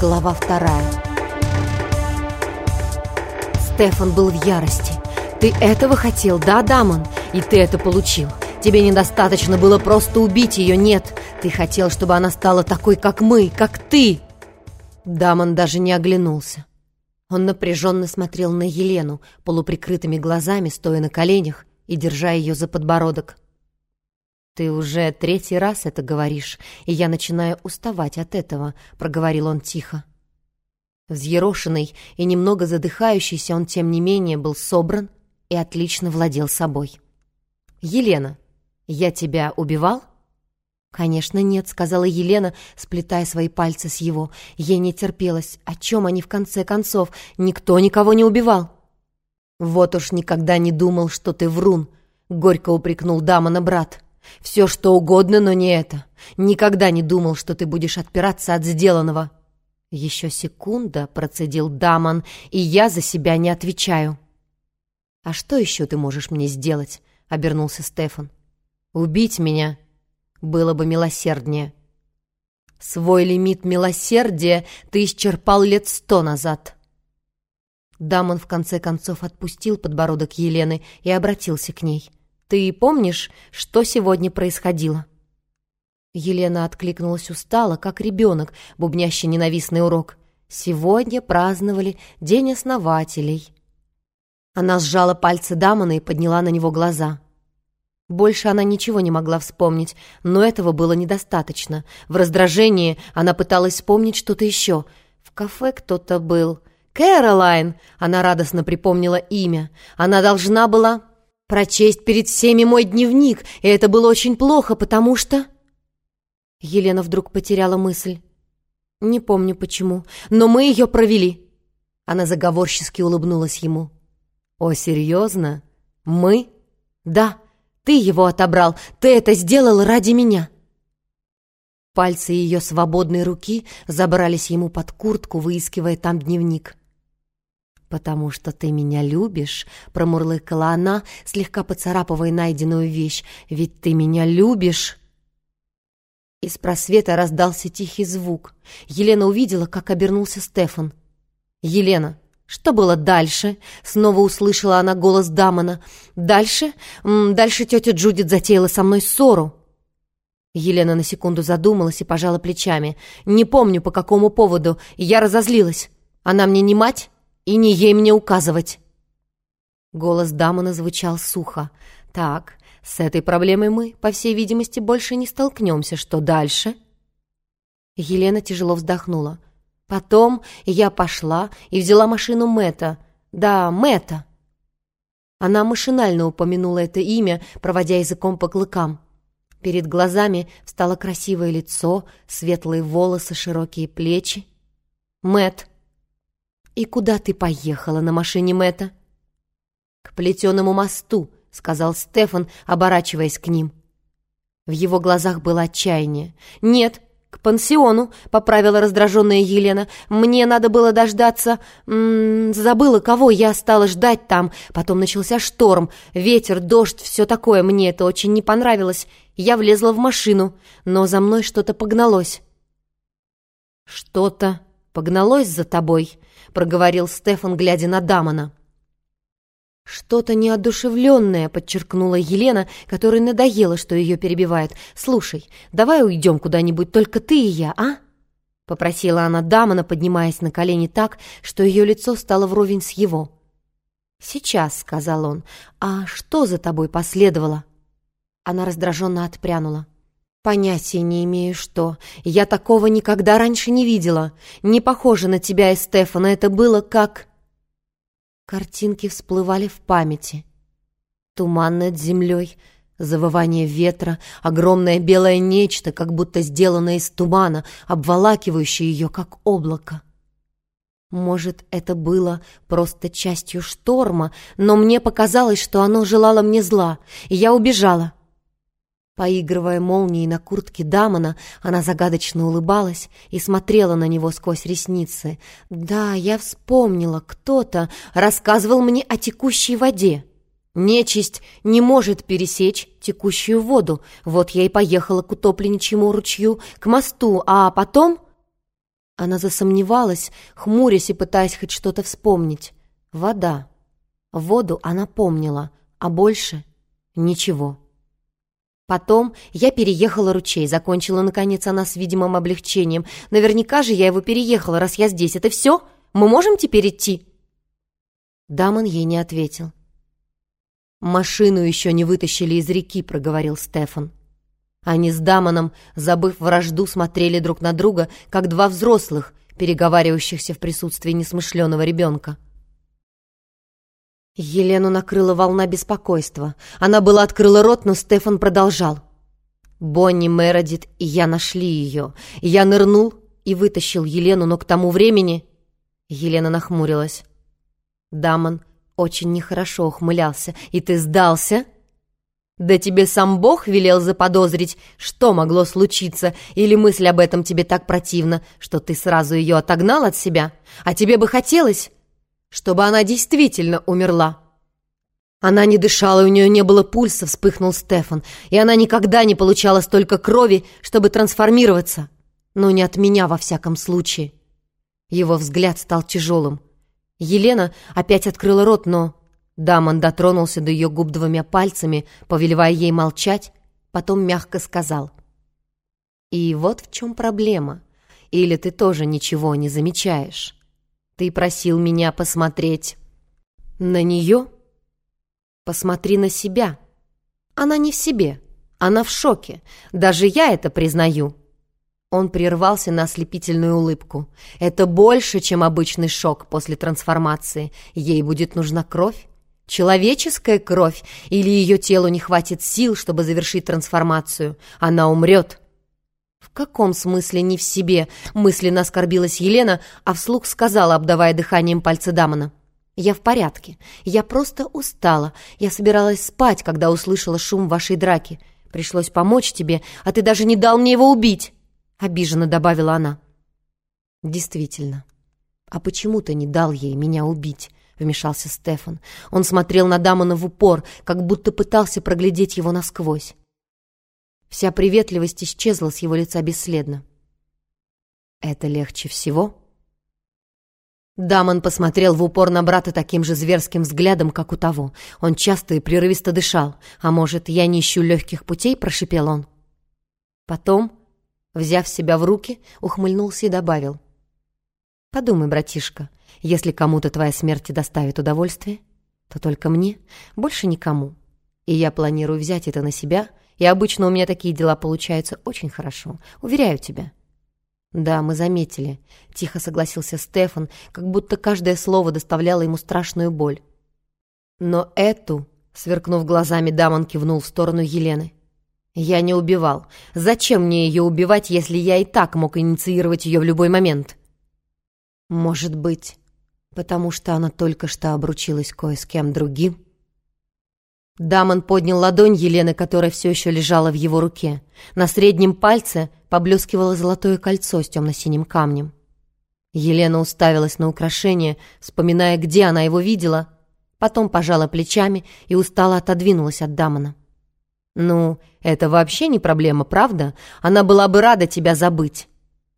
Глава вторая. Стефан был в ярости. «Ты этого хотел, да, Дамон? И ты это получил. Тебе недостаточно было просто убить ее, нет. Ты хотел, чтобы она стала такой, как мы, как ты!» Дамон даже не оглянулся. Он напряженно смотрел на Елену, полуприкрытыми глазами, стоя на коленях и держа ее за подбородок. «Ты уже третий раз это говоришь, и я начинаю уставать от этого», — проговорил он тихо. Взъерошенный и немного задыхающийся, он, тем не менее, был собран и отлично владел собой. «Елена, я тебя убивал?» «Конечно нет», — сказала Елена, сплетая свои пальцы с его. Ей не терпелось. О чем они в конце концов? Никто никого не убивал. «Вот уж никогда не думал, что ты врун», — горько упрекнул Дамона брат. «Все что угодно, но не это. Никогда не думал, что ты будешь отпираться от сделанного». «Еще секунда», — процедил Дамон, — «и я за себя не отвечаю». «А что еще ты можешь мне сделать?» — обернулся Стефан. «Убить меня было бы милосерднее». «Свой лимит милосердия ты исчерпал лет сто назад». Дамон в конце концов отпустил подбородок Елены и обратился к ней. «Ты помнишь, что сегодня происходило?» Елена откликнулась устало, как ребенок, бубнящий ненавистный урок. «Сегодня праздновали День основателей». Она сжала пальцы Дамона и подняла на него глаза. Больше она ничего не могла вспомнить, но этого было недостаточно. В раздражении она пыталась вспомнить что-то еще. В кафе кто-то был. «Кэролайн!» — она радостно припомнила имя. «Она должна была прочесть перед всеми мой дневник, и это было очень плохо, потому что...» Елена вдруг потеряла мысль. «Не помню почему, но мы ее провели». Она заговорчески улыбнулась ему. «О, серьезно? Мы?» «Да, ты его отобрал, ты это сделал ради меня!» Пальцы ее свободной руки забрались ему под куртку, выискивая там дневник. «Потому что ты меня любишь», — промурлыкала она, слегка поцарапывая найденную вещь. «Ведь ты меня любишь!» Из просвета раздался тихий звук. Елена увидела, как обернулся Стефан. «Елена, что было дальше? Снова услышала она голос Дамона. Дальше? Дальше тетя Джудит затеяла со мной ссору. Елена на секунду задумалась и пожала плечами. Не помню, по какому поводу. Я разозлилась. Она мне не мать, и не ей мне указывать. Голос Дамона звучал сухо. Так, с этой проблемой мы, по всей видимости, больше не столкнемся. Что дальше? Елена тяжело вздохнула. Потом я пошла и взяла машину Мэтта. Да, Мэтта. Она машинально упомянула это имя, проводя языком по клыкам. Перед глазами встало красивое лицо, светлые волосы, широкие плечи. Мэт. «И куда ты поехала на машине Мэтта?» «К плетеному мосту», — сказал Стефан, оборачиваясь к ним. В его глазах было отчаяние. «Нет, «К пансиону», — поправила раздраженная Елена. «Мне надо было дождаться... М -м, забыла, кого я стала ждать там. Потом начался шторм, ветер, дождь, все такое. Мне это очень не понравилось. Я влезла в машину, но за мной что-то погналось». «Что-то погналось за тобой», — проговорил Стефан, глядя на Дамона. «Что-то неодушевленное», — подчеркнула Елена, которой надоело, что ее перебивают. «Слушай, давай уйдем куда-нибудь, только ты и я, а?» Попросила она Дамона, поднимаясь на колени так, что ее лицо стало вровень с его. «Сейчас», — сказал он. «А что за тобой последовало?» Она раздраженно отпрянула. «Понятия не имею, что. Я такого никогда раньше не видела. Не похоже на тебя и Стефана. Это было как...» Картинки всплывали в памяти. Туман над землей, завывание ветра, огромное белое нечто, как будто сделанное из тумана, обволакивающее ее, как облако. Может, это было просто частью шторма, но мне показалось, что оно желало мне зла, и я убежала. Поигрывая молнией на куртке Дамона, она загадочно улыбалась и смотрела на него сквозь ресницы. «Да, я вспомнила, кто-то рассказывал мне о текущей воде. Нечисть не может пересечь текущую воду. Вот я и поехала к утопленничьему ручью, к мосту, а потом...» Она засомневалась, хмурясь и пытаясь хоть что-то вспомнить. Вода. Воду она помнила, а больше ничего. Потом я переехала ручей, закончила, наконец, она с видимым облегчением. Наверняка же я его переехала, раз я здесь. Это все? Мы можем теперь идти?» Дамон ей не ответил. «Машину еще не вытащили из реки», — проговорил Стефан. Они с Дамоном, забыв вражду, смотрели друг на друга, как два взрослых, переговаривающихся в присутствии несмышленого ребенка. Елену накрыла волна беспокойства. Она была открыла рот, но Стефан продолжал. Бонни, Мередит и я нашли ее. Я нырнул и вытащил Елену, но к тому времени... Елена нахмурилась. Дамон очень нехорошо ухмылялся. «И ты сдался?» «Да тебе сам Бог велел заподозрить, что могло случиться, или мысль об этом тебе так противна, что ты сразу ее отогнал от себя? А тебе бы хотелось, чтобы она действительно умерла. Она не дышала, у нее не было пульса, вспыхнул Стефан, и она никогда не получала столько крови, чтобы трансформироваться. Но не от меня, во всяком случае. Его взгляд стал тяжелым. Елена опять открыла рот, но... Дамон дотронулся до ее губ двумя пальцами, повелевая ей молчать, потом мягко сказал. «И вот в чем проблема. Или ты тоже ничего не замечаешь?» Ты просил меня посмотреть на нее? Посмотри на себя. Она не в себе. Она в шоке. Даже я это признаю. Он прервался на ослепительную улыбку. Это больше, чем обычный шок после трансформации. Ей будет нужна кровь. Человеческая кровь, или ее телу не хватит сил, чтобы завершить трансформацию. Она умрет. «В каком смысле не в себе?» — мысленно оскорбилась Елена, а вслух сказала, обдавая дыханием пальцы Дамона. «Я в порядке. Я просто устала. Я собиралась спать, когда услышала шум вашей драки. Пришлось помочь тебе, а ты даже не дал мне его убить!» — обиженно добавила она. «Действительно. А почему ты не дал ей меня убить?» — вмешался Стефан. Он смотрел на Дамона в упор, как будто пытался проглядеть его насквозь. Вся приветливость исчезла с его лица бесследно. «Это легче всего?» Дамон посмотрел в упор на брата таким же зверским взглядом, как у того. Он часто и прерывисто дышал. «А может, я не ищу легких путей?» — прошипел он. Потом, взяв себя в руки, ухмыльнулся и добавил. «Подумай, братишка, если кому-то твоя смерть доставит удовольствие, то только мне, больше никому. И я планирую взять это на себя и обычно у меня такие дела получаются очень хорошо. Уверяю тебя». «Да, мы заметили», — тихо согласился Стефан, как будто каждое слово доставляло ему страшную боль. «Но эту...» — сверкнув глазами, Дамон кивнул в сторону Елены. «Я не убивал. Зачем мне ее убивать, если я и так мог инициировать ее в любой момент?» «Может быть, потому что она только что обручилась кое с кем другим?» Дамон поднял ладонь Елены, которая все еще лежала в его руке. На среднем пальце поблескивало золотое кольцо с темно-синим камнем. Елена уставилась на украшение, вспоминая, где она его видела, потом пожала плечами и устало отодвинулась от Дамона. «Ну, это вообще не проблема, правда? Она была бы рада тебя забыть».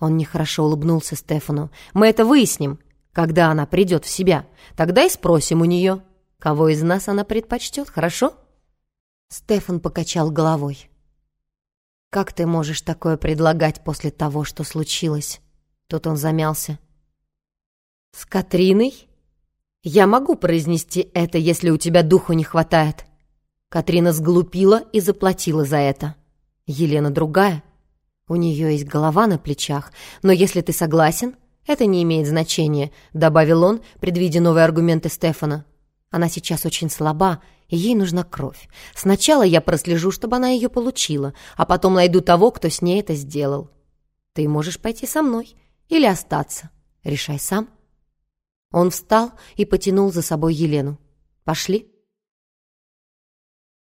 Он нехорошо улыбнулся Стефану. «Мы это выясним, когда она придет в себя. Тогда и спросим у нее». Кого из нас она предпочтет, хорошо?» Стефан покачал головой. «Как ты можешь такое предлагать после того, что случилось?» Тут он замялся. «С Катриной? Я могу произнести это, если у тебя духу не хватает». Катрина сглупила и заплатила за это. Елена другая. У нее есть голова на плечах, но если ты согласен, это не имеет значения», — добавил он, предвидя новые аргументы Стефана. Она сейчас очень слаба, и ей нужна кровь. Сначала я прослежу, чтобы она ее получила, а потом найду того, кто с ней это сделал. Ты можешь пойти со мной или остаться. Решай сам». Он встал и потянул за собой Елену. «Пошли».